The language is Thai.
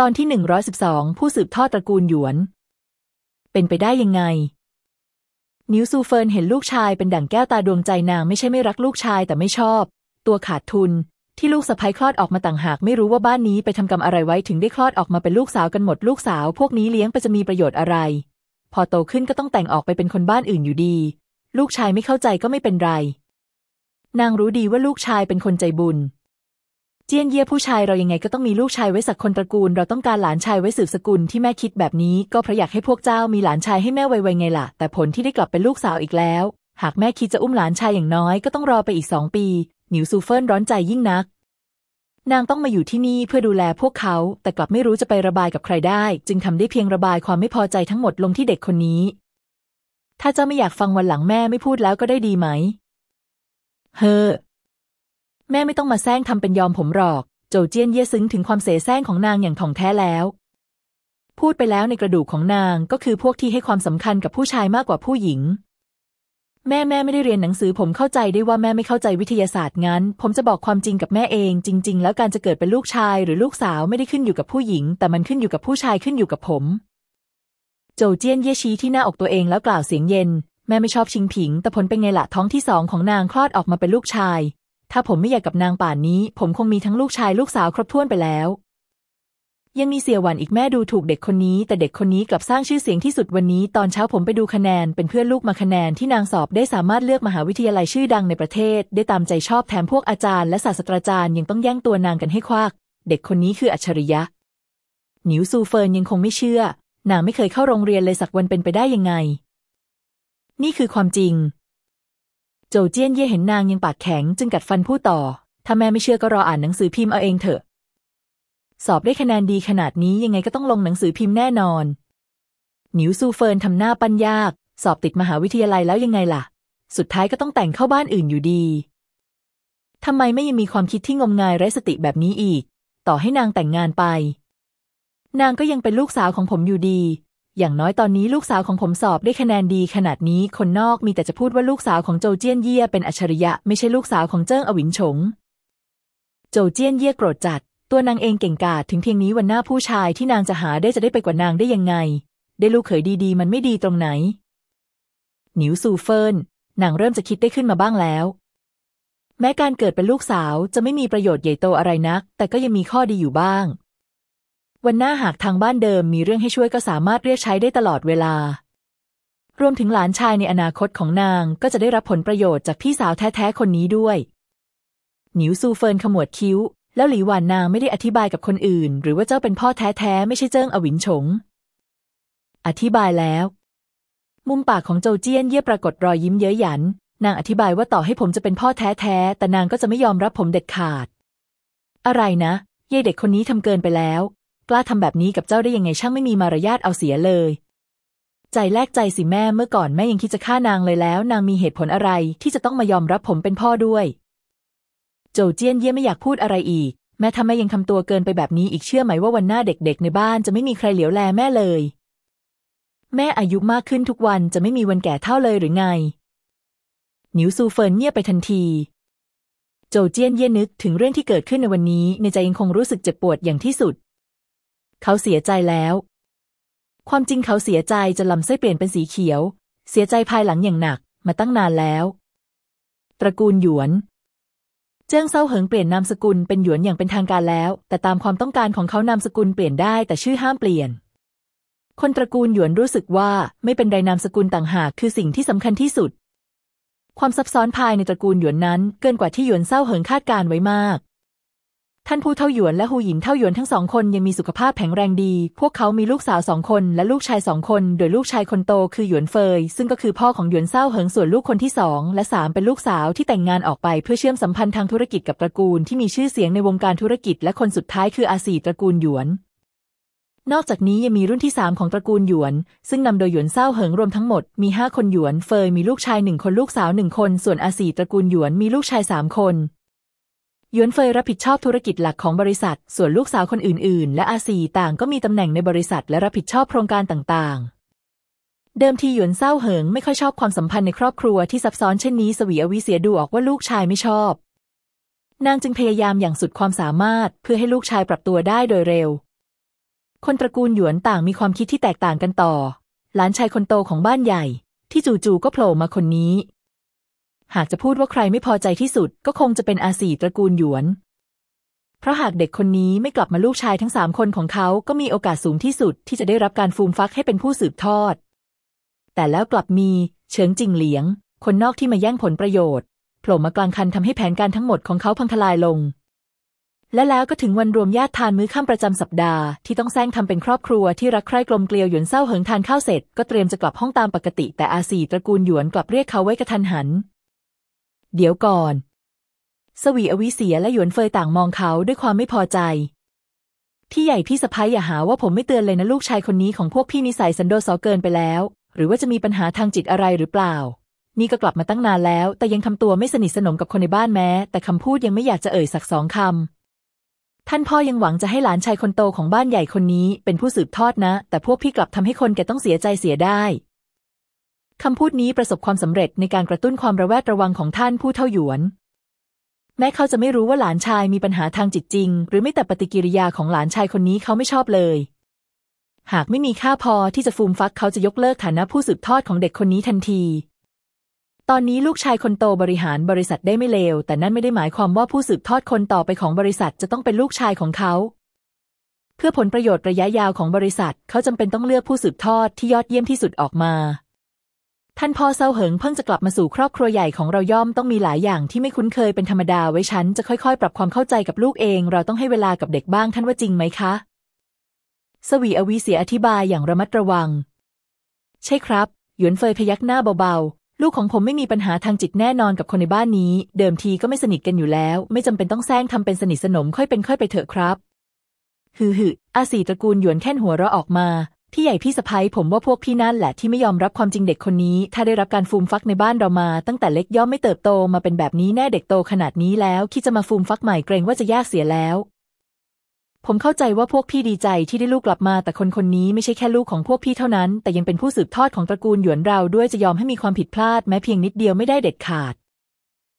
ตอนที่หนึ่งร้อยสิบสองผู้สืบทอดตระกูลหยวน เป็นไปได้ยังไง นิวซูเฟินเห็นลูกชายเป็นดั่งแก้วตาดวงใจนางไม่ใช่ไม่รักลูกชายแต่ไม่ชอบ ตัวขาดทุน ที่ลูกสะใภ้คลอดออกมาต่างหากไม่รู้ว่าบ้านนี้ไปทำกรรมอะไรไว้ถึงได้คลอดออกมาเป็นลูกสาวกันหมดลูกสาว พวกนี้เลี้ยงไปจะมีประโยชน์อะไร พอโตขึ้นก็ต้องแต่งออกไปเป็นคนบ้านอื่นอยู่ดี ลูกชายไม่เข้าใจก็ไม่เป็นไร นางรู้ดีว่าลูกชายเป็นคนใจบุญ เจียนเย่ผู้ชายเรายังไงก็ต้องมีลูกชายไว้สักคนตระกูล เราต้องการหลานชายไว้สืบสกุลที่แม่คิดแบบนี้ก็เพราะอยากให้พวกเจ้ามีหลานชายให้แม่ไวๆไงล่ะ แต่ผลที่ได้กลับเป็นลูกสาวอีกแล้ว หากแม่คิดจะอุ้มหลานชายอย่างน้อยก็ต้องรอไปอีกสองปี หนิวซูเฟินร้อนใจยิ่งนัก นางต้องมาอยู่ที่นี่เพื่อดูแลพวกเขา แต่กลับไม่รู้จะไประบายกับใครได้ จึงทำได้เพียงระบายความไม่พอใจทั้งหมดลงที่เด็กคนนี้ ถ้าเจ้าไม่อยากฟังวันหลังแม่ไม่พูดแล้วก็ได้ดีไหม เฮ้อ แม่ไม่ต้องมาแซงทำเป็นยอมผมหรอก โจเจี้ยนเย่ซึ้งถึงความเสแสร้งของนางอย่างถ่องแท้แล้ว พูดไปแล้วในกระดูกของนางก็คือพวกที่ให้ความสำคัญกับผู้ชายมากกว่าผู้หญิง แม่แม่ไม่ได้เรียนหนังสือผมเข้าใจได้ว่าแม่ไม่เข้าใจวิทยาศาสตร์งั้น ผมจะบอกความจริงกับแม่เอง จริง ๆ แล้วการจะเกิดเป็นลูกชายหรือลูกสาวไม่ได้ขึ้นอยู่กับผู้หญิง แต่มันขึ้นอยู่กับผู้ชายขึ้นอยู่กับผม โจเจี้ยนเย่ชี้ที่หน้าอกตัวเองแล้วกล่าวเสียงเย็นแม่ไม่ชอบชิงผิง แต่ผลเป็นไงละท้องที่สองของนางคลอดออกมาเป็นลูกชาย ถ้าผมไม่อยากกับนางป่านนี้ ผมคงมีทั้งลูกชายลูกสาวครบถ้วนไปแล้ว ยังมีเสี่ยหวันอีกแม่ดูถูกเด็กคนนี้ แต่เด็กคนนี้กลับสร้างชื่อเสียงที่สุดวันนี้ ตอนเช้าผมไปดูคะแนน เป็นเพื่อนลูกมาคะแนนที่นางสอบได้สามารถเลือกมหาวิทยาลัยชื่อดังในประเทศ ได้ตามใจชอบแถมพวกอาจารย์และศาสตราจารย์ยังต้องแย่งตัวนางกันให้ควักเด็กคนนี้คืออัจฉริยะ หนิวซูเฟินยังคงไม่เชื่อ นางไม่เคยเข้าโรงเรียนเลยสักวันเป็นไปได้ยังไง นี่คือความจริง โจเจี้ยนเย่เห็นนางยังปากแข็งจึงกัดฟันพูดต่อ ถ้าแม่ไม่เชื่อก็รออ่านหนังสือพิมพ์เอาเองเถอะ สอบได้คะแนนดีขนาดนี้ยังไงก็ต้องลงหนังสือพิมพ์แน่นอน หนิวซูเฟินทำหน้าปั้นยาก สอบติดมหาวิทยาลัยแล้วยังไงล่ะ สุดท้ายก็ต้องแต่งเข้าบ้านอื่นอยู่ดีทำไมไม่ยังมีความคิดที่งมงายไร้สติแบบนี้อีก ต่อให้นางแต่งงานไป นางก็ยังเป็นลูกสาวของผมอยู่ดี อย่างน้อยตอนนี้ลูกสาวของผมสอบได้คะแนนดีขนาดนี้คนนอกมีแต่จะพูดว่าลูกสาวของโจเจี้ยนเย่เป็นอัจฉริยะ ไม่ใช่ลูกสาวของเจิ้งอวินฉง โจเจี้ยนเย่โกรธจัด ตัวนางเองเก่งกาจถึงเพียงนี้วันหน้าผู้ชายที่นางจะหาได้จะด้อยไปกว่านางได้ยังไง ได้ลูกเขยดีๆ มันไม่ดีตรงไหน หนิวซูเฟินนางเริ่มจะคิดได้ขึ้นมาบ้างแล้ว แม้การเกิดเป็นลูกสาวจะไม่มีประโยชน์ใหญ่โตอะไรนัก แต่ก็ยังมีข้อดีอยู่บ้าง วันหน้าหากทางบ้านเดิมมีเรื่องให้ช่วยก็สามารถเรียกใช้ได้ตลอดเวลา รวมถึงหลานชายในอนาคตของนางก็จะได้รับผลประโยชน์จากพี่สาวแท้ๆคนนี้ด้วย หนิวซูเฟินขมวดคิ้ว แล้วหลีหวานนางไม่ได้อธิบายกับคนอื่น หรือว่าเจ้าเป็นพ่อแท้ๆไม่ใช่เจิ้งอวินฉง อธิบายแล้ว มุมปากของโจเจี้ยนเย่ปรากฏรอยยิ้มเย้ยหยัน นางอธิบายว่าต่อให้ผมจะเป็นพ่อแท้ๆแต่นางก็จะไม่ยอมรับผมเด็ดขาด อะไรนะเย่เด็กคนนี้ทำเกินไปแล้ว กล้าทำแบบนี้กับเจ้าได้ยังไงช่างไม่มีมารยาทเอาเสียเลย ใจแลกใจสิแม่เมื่อก่อนแม่ยังคิดจะฆ่านางเลยแล้ว นางมีเหตุผลอะไรที่จะต้องมายอมรับผมเป็นพ่อด้วย โจเจี้ยนเย่ไม่อยากพูดอะไรอีก แม่ทำไมยังทำตัวเกินไปแบบนี้อีกเชื่อไหมว่าวันหน้าเด็กๆ ในบ้านจะไม่มีใครเหลียวแลแม่เลย แม่อายุมากขึ้นทุกวันจะไม่มีวันแก่เท่าเลยหรือไงหนิวซูเฟินเงียบไปทันทีโจเจี้ยนเย่นึกถึงเรื่องที่เกิดขึ้นในวันนี้ในใจยังคงรู้สึกเจ็บปวดอย่างที่สุด เขาเสียใจแล้ว ความจริงเขาเสียใจจนลำไส้เปลี่ยนเป็นสีเขียว เสียใจภายหลังอย่างหนักมาตั้งนานแล้ว ตระกูลหยวน เจิ้งเซาเหิงเปลี่ยนนามสกุลเป็นหยวนอย่างเป็นทางการแล้ว แต่ตามความต้องการของเขานามสกุลเปลี่ยนได้แต่ชื่อห้ามเปลี่ยน คนตระกูลหยวนรู้สึกว่าไม่เป็นไรนามสกุลต่างหากคือสิ่งที่สำคัญที่สุดความซับซ้อนภายในตระกูลหยวนนั้น เกินกว่าที่หยวนเซาเหิงคาดการไว้มาก ท่านผู้เท่าหยวนและหูหยินเท่าหยวนทั้งสองคนยังมีสุขภาพแข็งแรงดี พวกเขามีลูกสาวสองคนและลูกชายสองคน โดยลูกชายคนโตคือหยวนเฟย ซึ่งก็คือพ่อของหยวนเซาเหิงส่วนลูกคนที่สองและสามเป็นลูกสาวที่แต่งงานออกไปเพื่อเชื่อมสัมพันธ์ทางธุรกิจกับตระกูลที่มีชื่อเสียงในวงการธุรกิจ และคนสุดท้ายคืออาสีตระกูลหยวน นอกจากนี้ยังมีรุ่นที่สามของตระกูลหยวน ซึ่งนำโดยหยวนเซาเหิงรวมทั้งหมดมีห้าคนหยวนเฟยมีลูกชายหนึ่งคนลูกสาวหนึ่งคน ส่วนอาสีตระกูลหยวนมีลูกชายสามคน ยวนเฟยรับผิดชอบธุรกิจหลักของบริษัท ส่วนลูกสาวคนอื่น ๆ และอาซีต่างก็มีตำแหน่งในบริษัทและรับผิดชอบโครงการต่าง ๆ เดิมทีหยวนเศร้าเหิงไม่ค่อยชอบความสัมพันธ์ในครอบครัวที่ซับซ้อนเช่นนี้สวีอวิเสียดูออกว่าลูกชายไม่ชอบ นางจึงพยายามอย่างสุดความสามารถเพื่อให้ลูกชายปรับตัวได้โดยเร็ว คนตระกูลหยวนต่างมีความคิดที่แตกต่างกันต่อ หลานชายคนโตของบ้านใหญ่ ที่จู่ๆก็โผล่มาคนนี้ หากจะพูดว่าใครไม่พอใจที่สุด ก็คงจะเป็นอาสีตระกูลหยวน เพราะหากเด็กคนนี้ไม่กลับมาลูกชายทั้งสามคนของเขาก็มีโอกาสสูงที่สุดที่จะได้รับการฟูมฟักให้เป็นผู้สืบทอด แต่แล้วกลับมีเฉิงจิงเหลียง คนนอกที่มาแย่งผลประโยชน์โผล่มากลางคันทำให้แผนการทั้งหมดของเขาพังทลายลง และแล้วก็ถึงวันรวมญาติทานมื้อค่ำประจำสัปดาห์ที่ต้องแซงทำเป็นครอบครัวที่รักใคร่กลมเกลียวหยวนเศร้าเหิงทานข้าวเสร็จ ก็เตรียมจะกลับห้องตามปกติ แต่อาสีตระกูลหยวนกลับเรียกเขาไว้กระทันหัน เดี๋ยวก่อน สวีอวิเสียและหยวนเฟยต่างมองเขาด้วยความไม่พอใจ พี่ใหญ่พี่สะพ้ายอย่าหาว่าผมไม่เตือนเลยนะลูกชายคนนี้ของพวกพี่นิสัยสันโดษเสาเกินไปแล้ว หรือว่าจะมีปัญหาทางจิตอะไรหรือเปล่า นี่ก็กลับมาตั้งนานแล้ว แต่ยังทำตัวไม่สนิทสนมกับคนในบ้านแม้ แต่คำพูดยังไม่อยากจะเอ่ยสักสองคำท่านพ่อยังหวังจะให้หลานชายคนโตของบ้านใหญ่คนนี้เป็นผู้สืบทอดนะ แต่พวกพี่กลับทำให้คนแก่ต้องเสียใจเสียได้ คำพูดนี้ประสบความสำเร็จในการกระตุ้นความระแวดระวังของท่านผู้เท่าหยวน แม้เขาจะไม่รู้ว่าหลานชายมีปัญหาทางจิตจริง หรือไม่แต่ปฏิกิริยาของหลานชายคนนี้เขาไม่ชอบเลย หากไม่มีค่าพอที่จะฟูมฟักเขาจะยกเลิกฐานะผู้สืบทอดของเด็กคนนี้ทันที ตอนนี้ลูกชายคนโตบริหารบริษัทได้ไม่เลว แต่นั่นไม่ได้หมายความว่าผู้สืบทอดคนต่อไปของบริษัทจะต้องเป็นลูกชายของเขาเพื่อผลประโยชน์ระยะยาวของบริษัท เขาจำเป็นต้องเลือกผู้สืบทอดที่ยอดเยี่ยมที่สุดออกมา ท่านพ่อเซาเหิงเพิ่งจะกลับมาสู่ครอบครัวใหญ่ของเราย่อมต้องมีหลายอย่างที่ไม่คุ้นเคยเป็นธรรมดาไว้ฉันจะค่อยๆ ปรับความเข้าใจกับลูกเอง เราต้องให้เวลากับเด็กบ้างท่านว่าจริงไหมคะ สวีอวีเสียอธิบายอย่างระมัดระวัง ใช่ครับ หยวนเฟยพยักหน้าเบาๆ ลูกของผมไม่มีปัญหาทางจิตแน่นอนกับคนในบ้านนี้ เดิมทีก็ไม่สนิทกันอยู่แล้ว ไม่จำเป็นต้องแซงทำเป็นสนิทสนมค่อยเป็นค่อยไปเถอะครับ ฮือฮืออาสีตระกูลหยวนแค่นหัวเราะออกมา พี่ใหญ่พี่สะพ้ยผมว่าพวกพี่นั่นแหละที่ไม่ยอมรับความจริงเด็กคนนี้ ถ้าได้รับการฟูมฟักในบ้านเรามา ตั้งแต่เล็กย่อมไม่เติบโตมาเป็นแบบนี้แน่เด็กโตขนาดนี้แล้วคิดจะมาฟูมฟักใหม่เกรงว่าจะยากเสียแล้ว ผมเข้าใจว่าพวกพี่ดีใจที่ได้ลูกกลับมา แต่คนคนนี้ไม่ใช่แค่ลูกของพวกพี่เท่านั้น แต่ยังเป็นผู้สืบทอดของตระกูลหยวนเราด้วยจะยอมให้มีความผิดพลาดแม้เพียงนิดเดียวไม่ได้เด็ดขาด